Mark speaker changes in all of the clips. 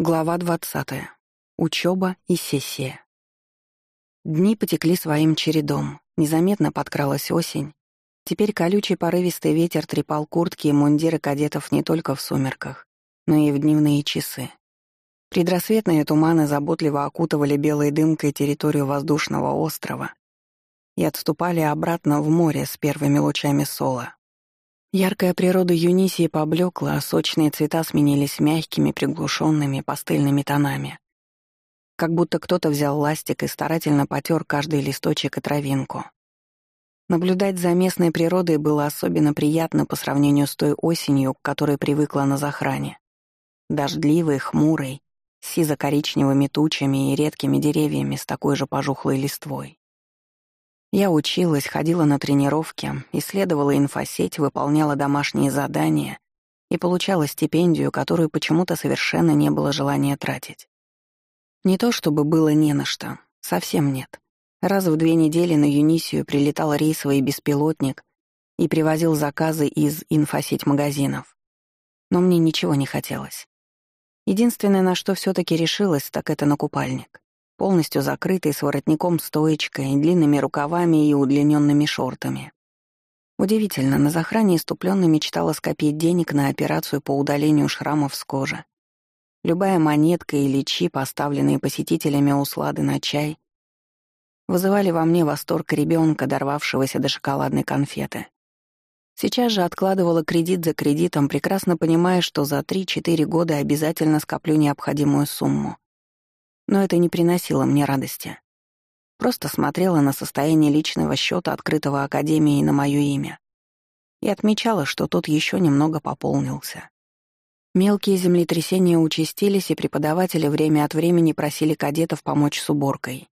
Speaker 1: Глава 20. Учеба и сессия. Дни потекли своим чередом. Незаметно подкралась осень. Теперь колючий порывистый ветер трепал куртки и мундиры кадетов не только в сумерках, но и в дневные часы. Предрассветные туманы заботливо окутывали белой дымкой территорию воздушного острова и отступали обратно в море с первыми лучами сола. Яркая природа Юнисии поблекла, а сочные цвета сменились мягкими, приглушенными пастельными тонами. Как будто кто-то взял ластик и старательно потер каждый листочек и травинку. Наблюдать за местной природой было особенно приятно по сравнению с той осенью, к которой привыкла на захране. Дождливой, хмурой, с сизо-коричневыми тучами и редкими деревьями с такой же пожухлой листвой. Я училась, ходила на тренировки, исследовала инфосеть, выполняла домашние задания и получала стипендию, которую почему-то совершенно не было желания тратить. Не то чтобы было не на что, совсем нет. Раз в две недели на Юнисию прилетал рейсовый беспилотник и привозил заказы из инфосеть магазинов. Но мне ничего не хотелось. Единственное, на что все таки решилась, так это на купальник полностью закрытый, с воротником-стоечкой, длинными рукавами и удлиненными шортами. Удивительно, на захране иступленно мечтала скопить денег на операцию по удалению шрамов с кожи. Любая монетка или чип, оставленные посетителями услады на чай, вызывали во мне восторг ребенка, дорвавшегося до шоколадной конфеты. Сейчас же откладывала кредит за кредитом, прекрасно понимая, что за 3-4 года обязательно скоплю необходимую сумму но это не приносило мне радости. Просто смотрела на состояние личного счета, открытого Академией на мое имя, и отмечала, что тот еще немного пополнился. Мелкие землетрясения участились, и преподаватели время от времени просили кадетов помочь с уборкой.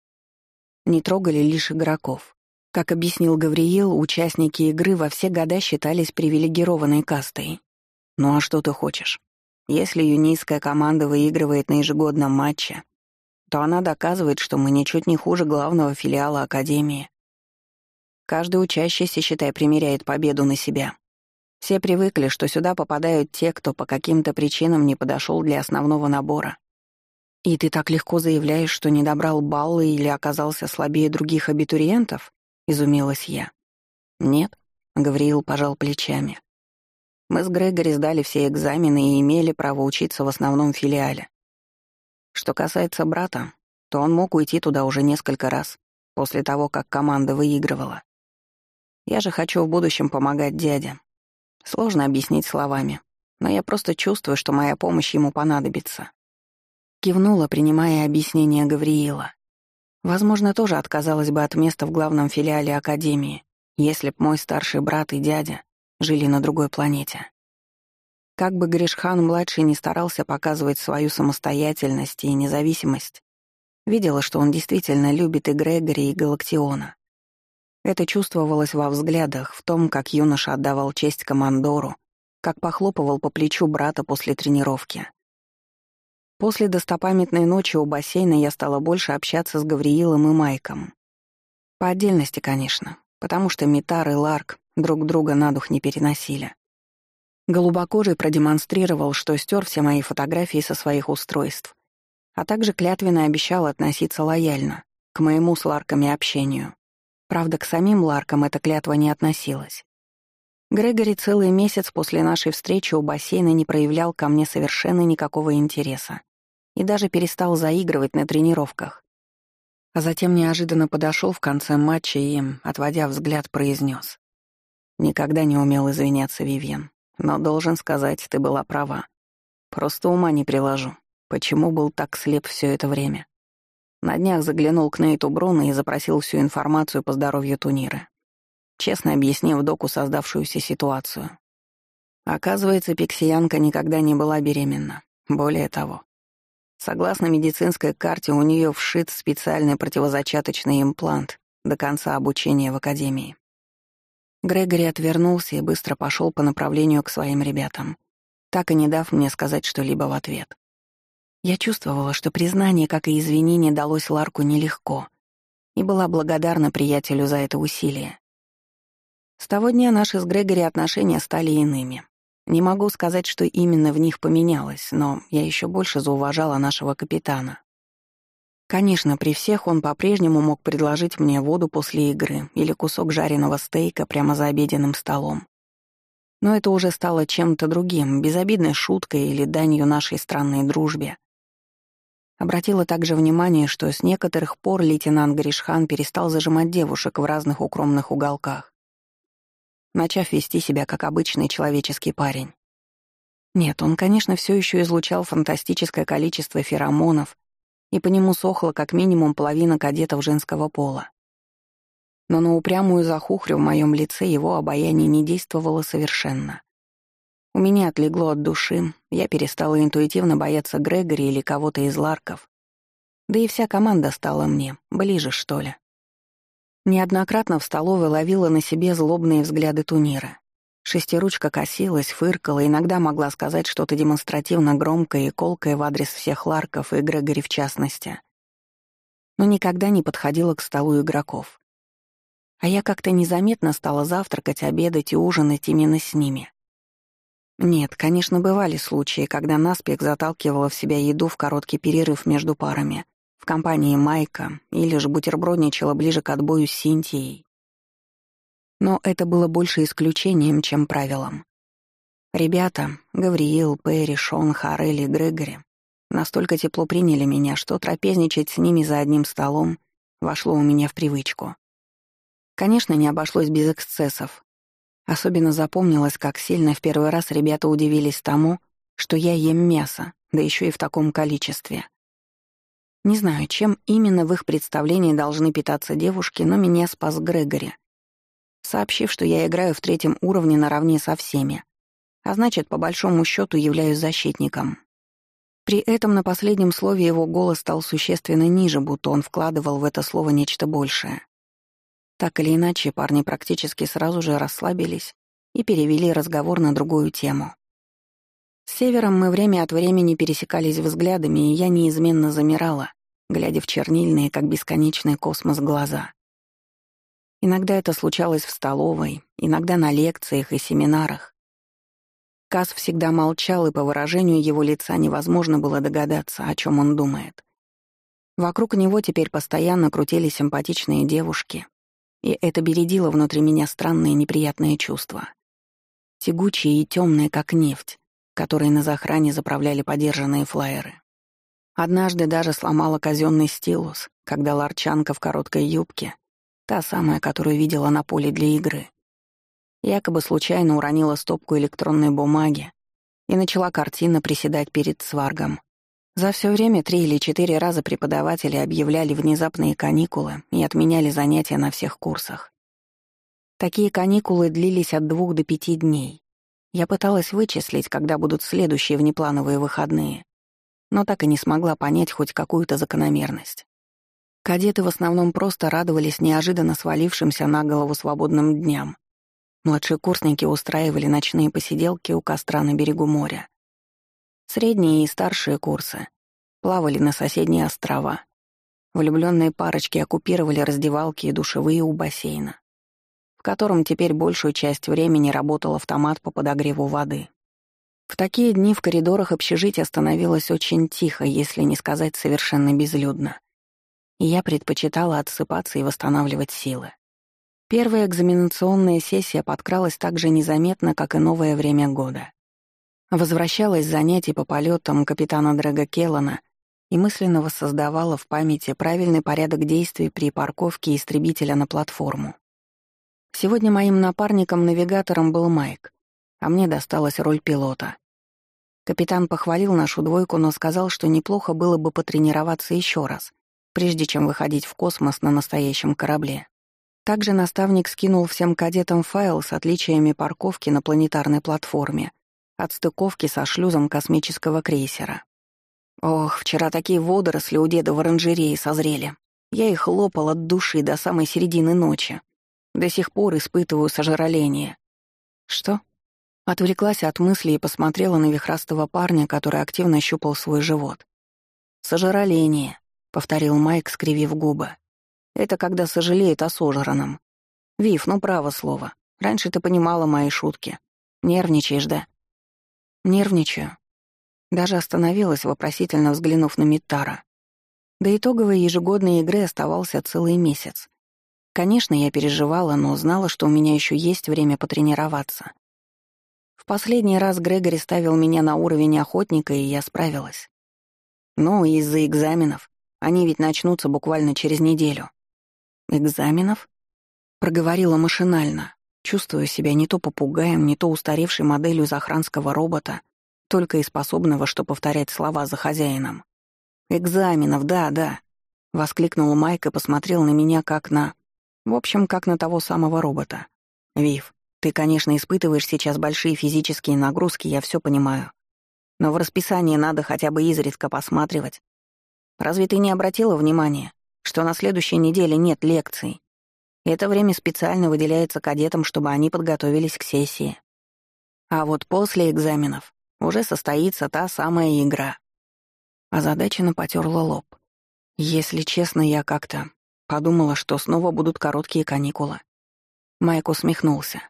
Speaker 1: Не трогали лишь игроков. Как объяснил Гавриил, участники игры во все года считались привилегированной кастой. Ну а что ты хочешь? Если юнийская команда выигрывает на ежегодном матче, то она доказывает, что мы ничуть не хуже главного филиала Академии. Каждый учащийся, считай, примеряет победу на себя. Все привыкли, что сюда попадают те, кто по каким-то причинам не подошел для основного набора. И ты так легко заявляешь, что не добрал баллы или оказался слабее других абитуриентов? Изумилась я. Нет, Гавриил пожал плечами. Мы с Грегори сдали все экзамены и имели право учиться в основном филиале. Что касается брата, то он мог уйти туда уже несколько раз, после того, как команда выигрывала. Я же хочу в будущем помогать дяде. Сложно объяснить словами, но я просто чувствую, что моя помощь ему понадобится. Кивнула, принимая объяснение Гавриила. Возможно, тоже отказалась бы от места в главном филиале Академии, если б мой старший брат и дядя жили на другой планете. Как бы Гришхан-младший не старался показывать свою самостоятельность и независимость, видела, что он действительно любит и Грегори, и Галактиона. Это чувствовалось во взглядах, в том, как юноша отдавал честь командору, как похлопывал по плечу брата после тренировки. После достопамятной ночи у бассейна я стала больше общаться с Гавриилом и Майком. По отдельности, конечно, потому что Митар и Ларк друг друга на дух не переносили. Голубокожий продемонстрировал, что стер все мои фотографии со своих устройств, а также клятвенно обещал относиться лояльно к моему с Ларками общению. Правда, к самим Ларкам эта клятва не относилась. Грегори целый месяц после нашей встречи у бассейна не проявлял ко мне совершенно никакого интереса и даже перестал заигрывать на тренировках. А затем неожиданно подошел в конце матча и, отводя взгляд, произнес: «Никогда не умел извиняться, Вивьен. Но, должен сказать, ты была права. Просто ума не приложу. Почему был так слеп все это время? На днях заглянул к Нейту Бруно и запросил всю информацию по здоровью Тунира. Честно объяснив доку создавшуюся ситуацию. Оказывается, пиксиянка никогда не была беременна. Более того, согласно медицинской карте, у нее вшит специальный противозачаточный имплант до конца обучения в академии. Грегори отвернулся и быстро пошел по направлению к своим ребятам, так и не дав мне сказать что-либо в ответ. Я чувствовала, что признание, как и извинение, далось Ларку нелегко, и была благодарна приятелю за это усилие. С того дня наши с Грегори отношения стали иными. Не могу сказать, что именно в них поменялось, но я еще больше зауважала нашего капитана. Конечно, при всех он по-прежнему мог предложить мне воду после игры или кусок жареного стейка прямо за обеденным столом. Но это уже стало чем-то другим, безобидной шуткой или данью нашей странной дружбе. Обратила также внимание, что с некоторых пор лейтенант Гришхан перестал зажимать девушек в разных укромных уголках начав вести себя как обычный человеческий парень. Нет, он, конечно, все еще излучал фантастическое количество феромонов, и по нему сохла как минимум половина кадетов женского пола. Но на упрямую захухрю в моем лице его обаяние не действовало совершенно. У меня отлегло от души, я перестала интуитивно бояться Грегори или кого-то из ларков. Да и вся команда стала мне, ближе, что ли. Неоднократно в столовой ловила на себе злобные взгляды Тунира. Шестиручка косилась, фыркала, иногда могла сказать что-то демонстративно громкое и колкое в адрес всех Ларков и Грегори в частности. Но никогда не подходила к столу игроков. А я как-то незаметно стала завтракать, обедать и ужинать именно с ними. Нет, конечно, бывали случаи, когда наспех заталкивала в себя еду в короткий перерыв между парами — в компании Майка или же бутербродничала ближе к отбою с Синтией. Но это было больше исключением, чем правилом. Ребята, Гавриил, Перри, Шон, Харелли, Грегори, настолько тепло приняли меня, что трапезничать с ними за одним столом вошло у меня в привычку. Конечно, не обошлось без эксцессов. Особенно запомнилось, как сильно в первый раз ребята удивились тому, что я ем мясо, да еще и в таком количестве. Не знаю, чем именно в их представлении должны питаться девушки, но меня спас Грегори, сообщив, что я играю в третьем уровне наравне со всеми, а значит, по большому счету являюсь защитником. При этом на последнем слове его голос стал существенно ниже, будто он вкладывал в это слово нечто большее. Так или иначе, парни практически сразу же расслабились и перевели разговор на другую тему. С Севером мы время от времени пересекались взглядами, и я неизменно замирала, глядя в чернильные, как бесконечный космос, глаза. Иногда это случалось в столовой, иногда на лекциях и семинарах. Кас всегда молчал, и по выражению его лица невозможно было догадаться, о чем он думает. Вокруг него теперь постоянно крутили симпатичные девушки, и это бередило внутри меня странные неприятные чувства. Тягучие и темные, как нефть, которые на захране заправляли подержанные флайеры. Однажды даже сломала казенный стилус, когда ларчанка в короткой юбке, та самая, которую видела на поле для игры, якобы случайно уронила стопку электронной бумаги и начала картинно приседать перед сваргом. За все время три или четыре раза преподаватели объявляли внезапные каникулы и отменяли занятия на всех курсах. Такие каникулы длились от двух до пяти дней. Я пыталась вычислить, когда будут следующие внеплановые выходные, но так и не смогла понять хоть какую-то закономерность. Кадеты в основном просто радовались неожиданно свалившимся на голову свободным дням. Младшие курсники устраивали ночные посиделки у костра на берегу моря. Средние и старшие курсы плавали на соседние острова. Влюбленные парочки оккупировали раздевалки и душевые у бассейна, в котором теперь большую часть времени работал автомат по подогреву воды. В такие дни в коридорах общежития становилось очень тихо, если не сказать совершенно безлюдно. И я предпочитала отсыпаться и восстанавливать силы. Первая экзаменационная сессия подкралась так же незаметно, как и новое время года. Возвращалась с занятий по полетам капитана Дрэга Келлана и мысленно воссоздавала в памяти правильный порядок действий при парковке истребителя на платформу. Сегодня моим напарником-навигатором был Майк, а мне досталась роль пилота. Капитан похвалил нашу двойку, но сказал, что неплохо было бы потренироваться еще раз, прежде чем выходить в космос на настоящем корабле. Также наставник скинул всем кадетам файл с отличиями парковки на планетарной платформе от стыковки со шлюзом космического крейсера. Ох, вчера такие водоросли у деда в оранжерее созрели. Я их лопал от души до самой середины ночи. До сих пор испытываю сожаление. Что? Отвлеклась от мыслей и посмотрела на вихрастого парня, который активно щупал свой живот. «Сожраление», — повторил Майк, скривив губы. «Это когда сожалеет о сожранном. Вив, ну право слово. Раньше ты понимала мои шутки. Нервничаешь, да? Нервничаю. Даже остановилась, вопросительно взглянув на Миттара. До итоговой ежегодной игры оставался целый месяц. Конечно, я переживала, но знала, что у меня еще есть время потренироваться. В последний раз Грегори ставил меня на уровень охотника, и я справилась. Ну, из-за экзаменов. Они ведь начнутся буквально через неделю. «Экзаменов?» Проговорила машинально, чувствуя себя не то попугаем, не то устаревшей моделью захранского робота, только и способного, что повторять слова за хозяином. «Экзаменов, да, да», — воскликнул Майк и посмотрел на меня как на в общем, как на того самого робота. Вив, ты, конечно, испытываешь сейчас большие физические нагрузки, я все понимаю. Но в расписании надо хотя бы изредка посматривать. Разве ты не обратила внимания, что на следующей неделе нет лекций? Это время специально выделяется кадетам, чтобы они подготовились к сессии. А вот после экзаменов уже состоится та самая игра. Озадаченно потерла лоб. Если честно, я как-то Подумала, что снова будут короткие каникулы. Майк усмехнулся.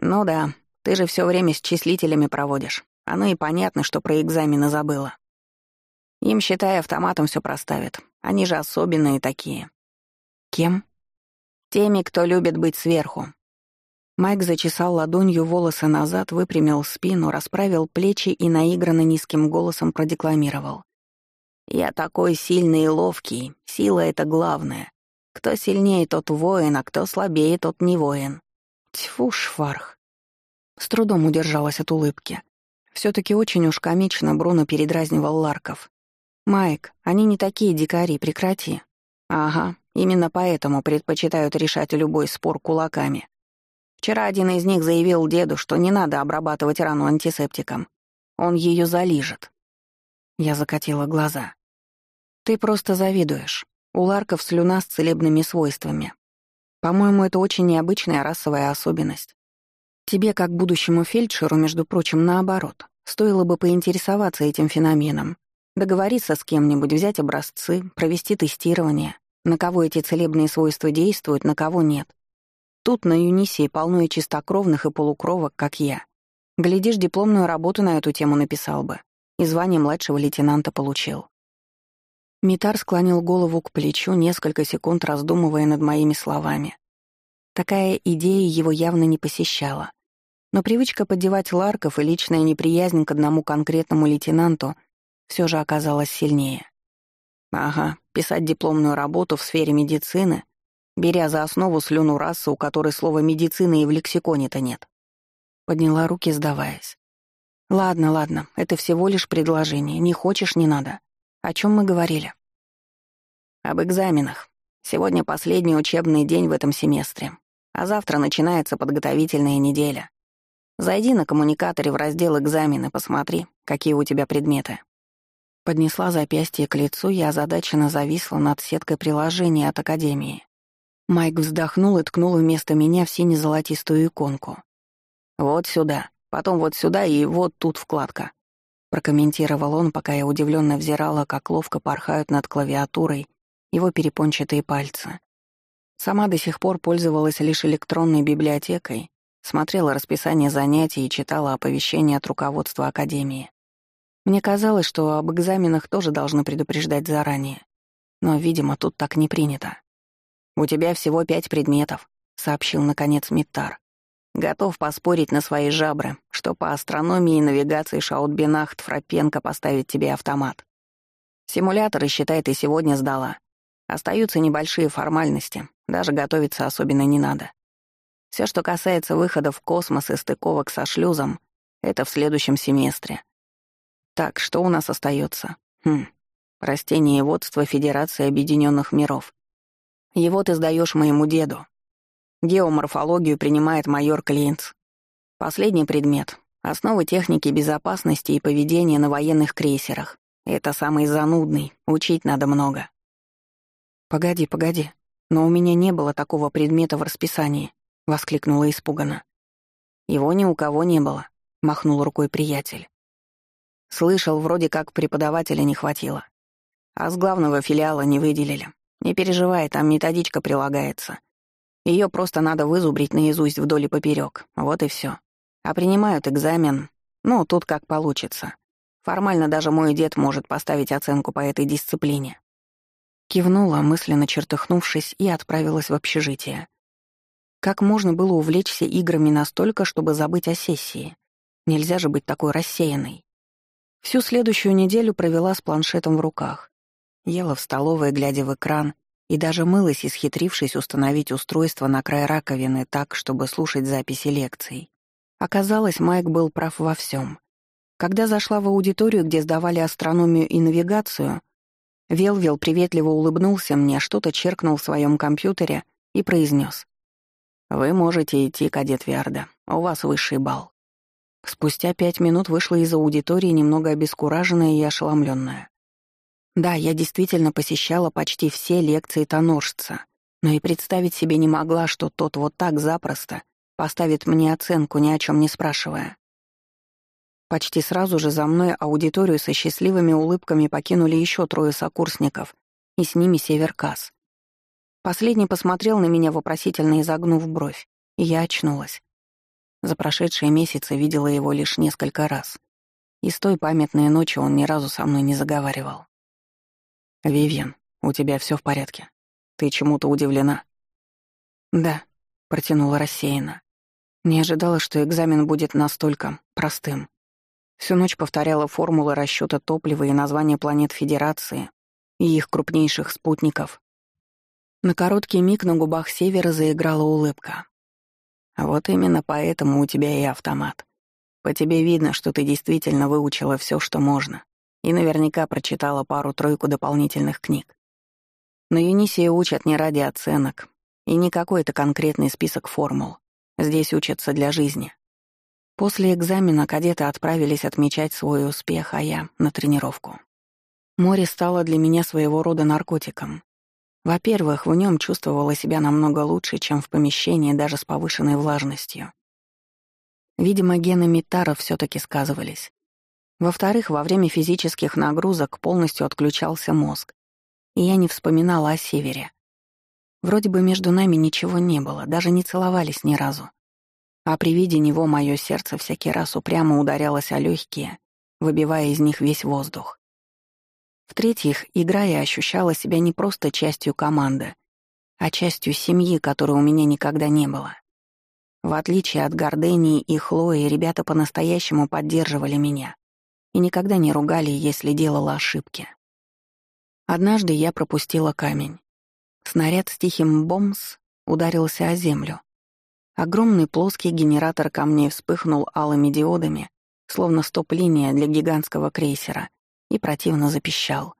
Speaker 1: «Ну да, ты же все время с числителями проводишь. Оно и понятно, что про экзамены забыла. Им, считай, автоматом все проставят. Они же особенные такие». «Кем?» «Теми, кто любит быть сверху». Майк зачесал ладонью волосы назад, выпрямил спину, расправил плечи и наигранно низким голосом продекламировал. Я такой сильный и ловкий, сила — это главное. Кто сильнее, тот воин, а кто слабее, тот не воин. Тьфу, шварх. С трудом удержалась от улыбки. все таки очень уж комично Бруно передразнивал Ларков. «Майк, они не такие дикари, прекрати». «Ага, именно поэтому предпочитают решать любой спор кулаками. Вчера один из них заявил деду, что не надо обрабатывать рану антисептиком. Он ее залижет». Я закатила глаза. Ты просто завидуешь. У ларков слюна с целебными свойствами. По-моему, это очень необычная расовая особенность. Тебе, как будущему фельдшеру, между прочим, наоборот, стоило бы поинтересоваться этим феноменом, договориться с кем-нибудь, взять образцы, провести тестирование, на кого эти целебные свойства действуют, на кого нет. Тут на Юнисии полно и чистокровных, и полукровок, как я. Глядишь, дипломную работу на эту тему написал бы, и звание младшего лейтенанта получил. Митар склонил голову к плечу, несколько секунд раздумывая над моими словами. Такая идея его явно не посещала. Но привычка поддевать ларков и личная неприязнь к одному конкретному лейтенанту все же оказалась сильнее. Ага, писать дипломную работу в сфере медицины, беря за основу слюну расы, у которой слова «медицина» и в лексиконе-то нет. Подняла руки, сдаваясь. «Ладно, ладно, это всего лишь предложение. Не хочешь — не надо. О чем мы говорили? Об экзаменах. Сегодня последний учебный день в этом семестре, а завтра начинается подготовительная неделя. Зайди на коммуникаторе в раздел «Экзамены», посмотри, какие у тебя предметы. Поднесла запястье к лицу и озадаченно зависла над сеткой приложений от Академии. Майк вздохнул и ткнул вместо меня в сине-золотистую иконку. «Вот сюда, потом вот сюда и вот тут вкладка. Прокомментировал он, пока я удивленно взирала, как ловко порхают над клавиатурой его перепончатые пальцы. Сама до сих пор пользовалась лишь электронной библиотекой, смотрела расписание занятий и читала оповещения от руководства Академии. Мне казалось, что об экзаменах тоже должны предупреждать заранее. Но, видимо, тут так не принято. «У тебя всего пять предметов», — сообщил, наконец, Миттар. Готов поспорить на свои жабры, что по астрономии и навигации Шаутбинахт Фрапенко поставит тебе автомат. Симуляторы, считай, ты сегодня сдала. Остаются небольшие формальности, даже готовиться особенно не надо. Все, что касается выхода в космос и стыковок со шлюзом, это в следующем семестре. Так, что у нас остается? Хм, растениеводство Федерации Объединенных Миров. Его ты сдаешь моему деду, Геоморфологию принимает майор Клинц. Последний предмет — основы техники безопасности и поведения на военных крейсерах. Это самый занудный, учить надо много. «Погоди, погоди, но у меня не было такого предмета в расписании», — воскликнула испуганно. «Его ни у кого не было», — махнул рукой приятель. «Слышал, вроде как преподавателя не хватило. А с главного филиала не выделили. Не переживай, там методичка прилагается. Ее просто надо вызубрить наизусть вдоль и поперек. Вот и все. А принимают экзамен Ну, тут как получится. Формально даже мой дед может поставить оценку по этой дисциплине. Кивнула, мысленно чертыхнувшись, и отправилась в общежитие. Как можно было увлечься играми настолько, чтобы забыть о сессии? Нельзя же быть такой рассеянной. Всю следующую неделю провела с планшетом в руках. Ела в столовой, глядя в экран, и даже мылась, исхитрившись установить устройство на край раковины так, чтобы слушать записи лекций. Оказалось, Майк был прав во всем. Когда зашла в аудиторию, где сдавали астрономию и навигацию, Велвил приветливо улыбнулся мне, что-то черкнул в своем компьютере и произнес: «Вы можете идти, кадет Виарда. У вас высший балл». Спустя пять минут вышла из аудитории немного обескураженная и ошеломленная. Да, я действительно посещала почти все лекции тоноржца, но и представить себе не могла, что тот вот так запросто поставит мне оценку, ни о чем не спрашивая. Почти сразу же за мной аудиторию со счастливыми улыбками покинули еще трое сокурсников, и с ними Северкас. Последний посмотрел на меня, вопросительно изогнув бровь, и я очнулась. За прошедшие месяцы видела его лишь несколько раз. И с той памятной ночи он ни разу со мной не заговаривал. «Вивьен, у тебя все в порядке? Ты чему-то удивлена?» «Да», — протянула рассеянно. Не ожидала, что экзамен будет настолько простым. Всю ночь повторяла формулы расчета топлива и названия планет Федерации и их крупнейших спутников. На короткий миг на губах Севера заиграла улыбка. А вот именно поэтому у тебя и автомат. По тебе видно, что ты действительно выучила все, что можно и наверняка прочитала пару-тройку дополнительных книг. Но Юнисия учат не ради оценок и не какой-то конкретный список формул. Здесь учатся для жизни. После экзамена кадеты отправились отмечать свой успех, а я — на тренировку. Море стало для меня своего рода наркотиком. Во-первых, в нем чувствовала себя намного лучше, чем в помещении даже с повышенной влажностью. Видимо, гены Митара все таки сказывались. Во-вторых, во время физических нагрузок полностью отключался мозг, и я не вспоминала о Севере. Вроде бы между нами ничего не было, даже не целовались ни разу. А при виде него мое сердце всякий раз упрямо ударялось о легкие, выбивая из них весь воздух. В-третьих, играя, ощущала себя не просто частью команды, а частью семьи, которой у меня никогда не было. В отличие от Гордении и Хлои, ребята по-настоящему поддерживали меня, и никогда не ругали, если делала ошибки. Однажды я пропустила камень. Снаряд с тихим бомс ударился о землю. Огромный плоский генератор камней вспыхнул алыми диодами, словно стоп-линия для гигантского крейсера, и противно запищал.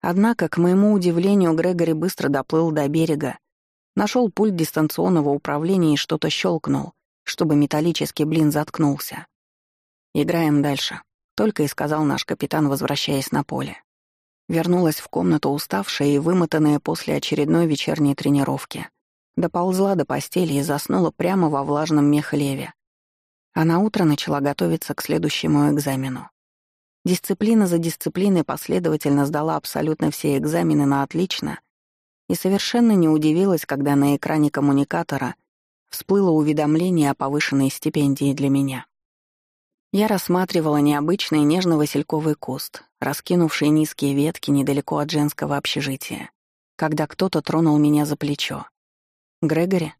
Speaker 1: Однако, к моему удивлению, Грегори быстро доплыл до берега, нашел пульт дистанционного управления и что-то щелкнул, чтобы металлический блин заткнулся. «Играем дальше», только и сказал наш капитан, возвращаясь на поле. Вернулась в комнату уставшая и вымотанная после очередной вечерней тренировки. Доползла до постели и заснула прямо во влажном мехлеве. А на утро начала готовиться к следующему экзамену. Дисциплина за дисциплиной последовательно сдала абсолютно все экзамены на отлично и совершенно не удивилась, когда на экране коммуникатора всплыло уведомление о повышенной стипендии для меня. Я рассматривала необычный нежно-васильковый куст, раскинувший низкие ветки недалеко от женского общежития, когда кто-то тронул меня за плечо. Грегори?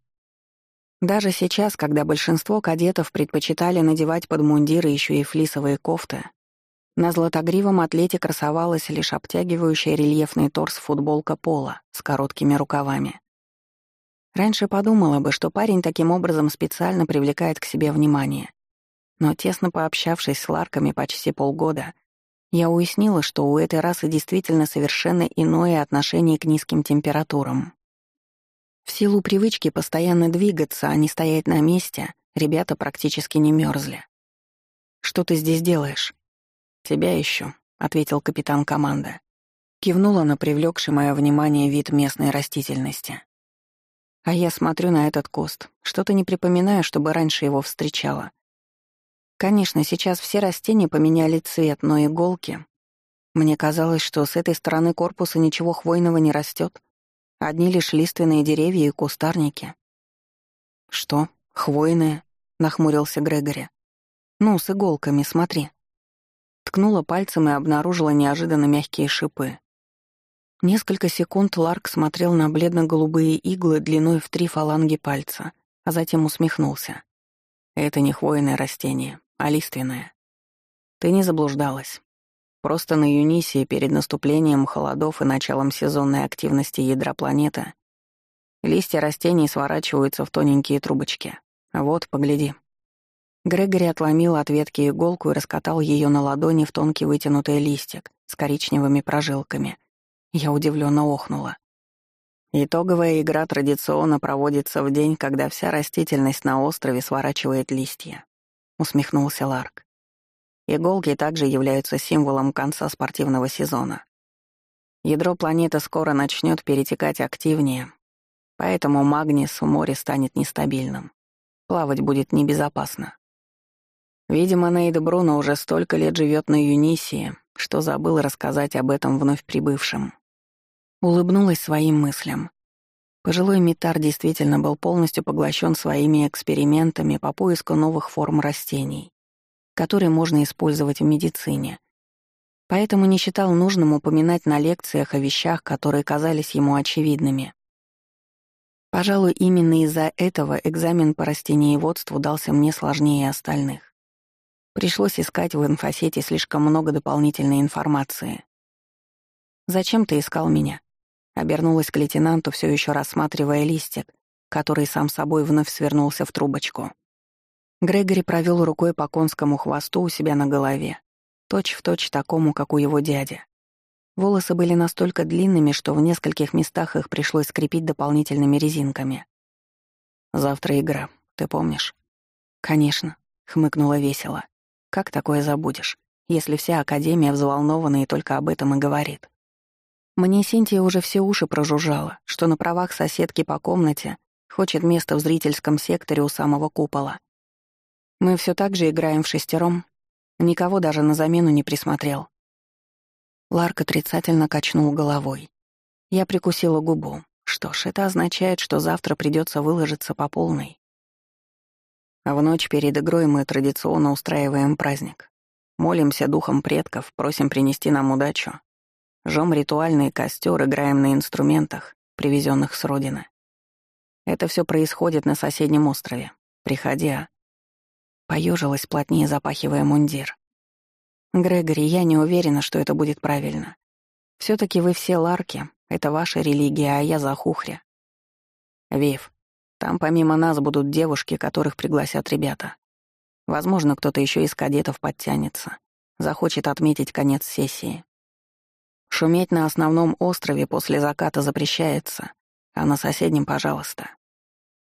Speaker 1: Даже сейчас, когда большинство кадетов предпочитали надевать под мундиры еще и флисовые кофты, на златогривом атлете красовалась лишь обтягивающая рельефный торс футболка пола с короткими рукавами. Раньше подумала бы, что парень таким образом специально привлекает к себе внимание, но тесно пообщавшись с Ларками почти полгода, я уяснила, что у этой расы действительно совершенно иное отношение к низким температурам. В силу привычки постоянно двигаться, а не стоять на месте, ребята практически не мерзли. «Что ты здесь делаешь?» «Тебя ищу», — ответил капитан команды. Кивнула на привлекший мое внимание вид местной растительности. А я смотрю на этот куст, что-то не припоминаю, чтобы раньше его встречала. Конечно, сейчас все растения поменяли цвет, но иголки... Мне казалось, что с этой стороны корпуса ничего хвойного не растет. Одни лишь лиственные деревья и кустарники. «Что? Хвойные?» — нахмурился Грегори. Ну, с иголками, смотри». Ткнула пальцем и обнаружила неожиданно мягкие шипы. Несколько секунд Ларк смотрел на бледно-голубые иглы длиной в три фаланги пальца, а затем усмехнулся. «Это не хвойное растение, а лиственное. Ты не заблуждалась. Просто на Юнисии перед наступлением холодов и началом сезонной активности ядра планеты листья растений сворачиваются в тоненькие трубочки. Вот, погляди». Грегори отломил от ветки иголку и раскатал ее на ладони в тонкий вытянутый листик с коричневыми прожилками — я удивленно охнула. Итоговая игра традиционно проводится в день, когда вся растительность на острове сворачивает листья. Усмехнулся Ларк. Иголки также являются символом конца спортивного сезона. Ядро планеты скоро начнет перетекать активнее, поэтому магнис в море станет нестабильным. Плавать будет небезопасно. Видимо, Нейда Бруно уже столько лет живет на Юнисии, что забыл рассказать об этом вновь прибывшим. Улыбнулась своим мыслям. Пожилой Митар действительно был полностью поглощен своими экспериментами по поиску новых форм растений, которые можно использовать в медицине. Поэтому не считал нужным упоминать на лекциях о вещах, которые казались ему очевидными. Пожалуй, именно из-за этого экзамен по растениеводству дался мне сложнее остальных. Пришлось искать в инфосете слишком много дополнительной информации. «Зачем ты искал меня?» Обернулась к лейтенанту, все еще рассматривая листик, который сам собой вновь свернулся в трубочку. Грегори провел рукой по конскому хвосту у себя на голове, точь-в-точь точь такому, как у его дяди. Волосы были настолько длинными, что в нескольких местах их пришлось скрепить дополнительными резинками. «Завтра игра, ты помнишь?» «Конечно», — хмыкнула весело. «Как такое забудешь, если вся Академия взволнована и только об этом и говорит?» Мне Синтия уже все уши прожужжала, что на правах соседки по комнате хочет место в зрительском секторе у самого купола. Мы все так же играем в шестером. Никого даже на замену не присмотрел. Ларк отрицательно качнул головой. Я прикусила губу. Что ж, это означает, что завтра придется выложиться по полной. А в ночь перед игрой мы традиционно устраиваем праздник. Молимся духом предков, просим принести нам удачу Жжем ритуальный костер, играем на инструментах, привезенных с родины. Это все происходит на соседнем острове. Приходи, а...» Поежилась плотнее, запахивая мундир. «Грегори, я не уверена, что это будет правильно. все таки вы все ларки, это ваша религия, а я захухря. Вив, там помимо нас будут девушки, которых пригласят ребята. Возможно, кто-то еще из кадетов подтянется, захочет отметить конец сессии. Шуметь на основном острове после заката запрещается, а на соседнем — пожалуйста.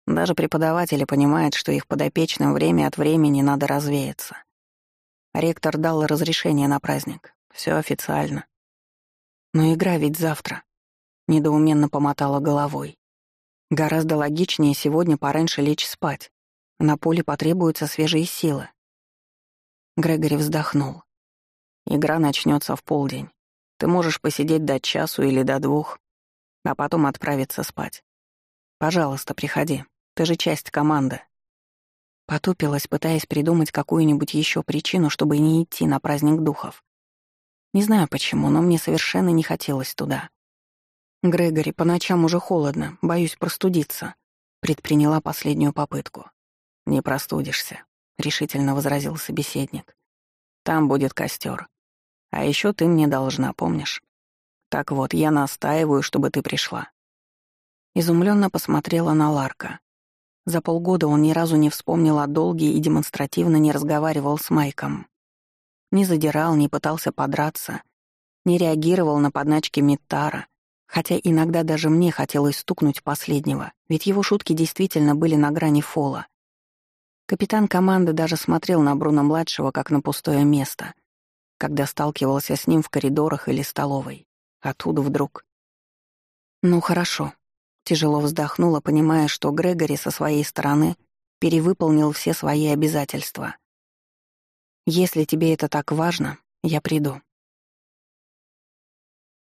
Speaker 1: Даже преподаватели понимают, что их подопечным время от времени надо развеяться. Ректор дал разрешение на праздник. Все официально. Но игра ведь завтра. Недоуменно помотала головой. Гораздо логичнее сегодня пораньше лечь спать. На поле потребуются свежие силы. Грегори вздохнул. Игра начнется в полдень. Ты можешь посидеть до часу или до двух, а потом отправиться спать. Пожалуйста, приходи. Ты же часть команды. Потупилась, пытаясь придумать какую-нибудь еще причину, чтобы не идти на праздник духов. Не знаю почему, но мне совершенно не хотелось туда. «Грегори, по ночам уже холодно, боюсь простудиться», — предприняла последнюю попытку. «Не простудишься», — решительно возразил собеседник. «Там будет костер. А еще ты мне должна, помнишь? Так вот, я настаиваю, чтобы ты пришла». Изумленно посмотрела на Ларка. За полгода он ни разу не вспомнил о долге и демонстративно не разговаривал с Майком. Не задирал, не пытался подраться, не реагировал на подначки Миттара, хотя иногда даже мне хотелось стукнуть последнего, ведь его шутки действительно были на грани фола. Капитан команды даже смотрел на Бруно-младшего как на пустое место, когда сталкивался с ним в коридорах или столовой. Оттуда вдруг. «Ну хорошо», — тяжело вздохнула, понимая, что Грегори со своей стороны перевыполнил все свои обязательства. «Если тебе это так важно, я приду».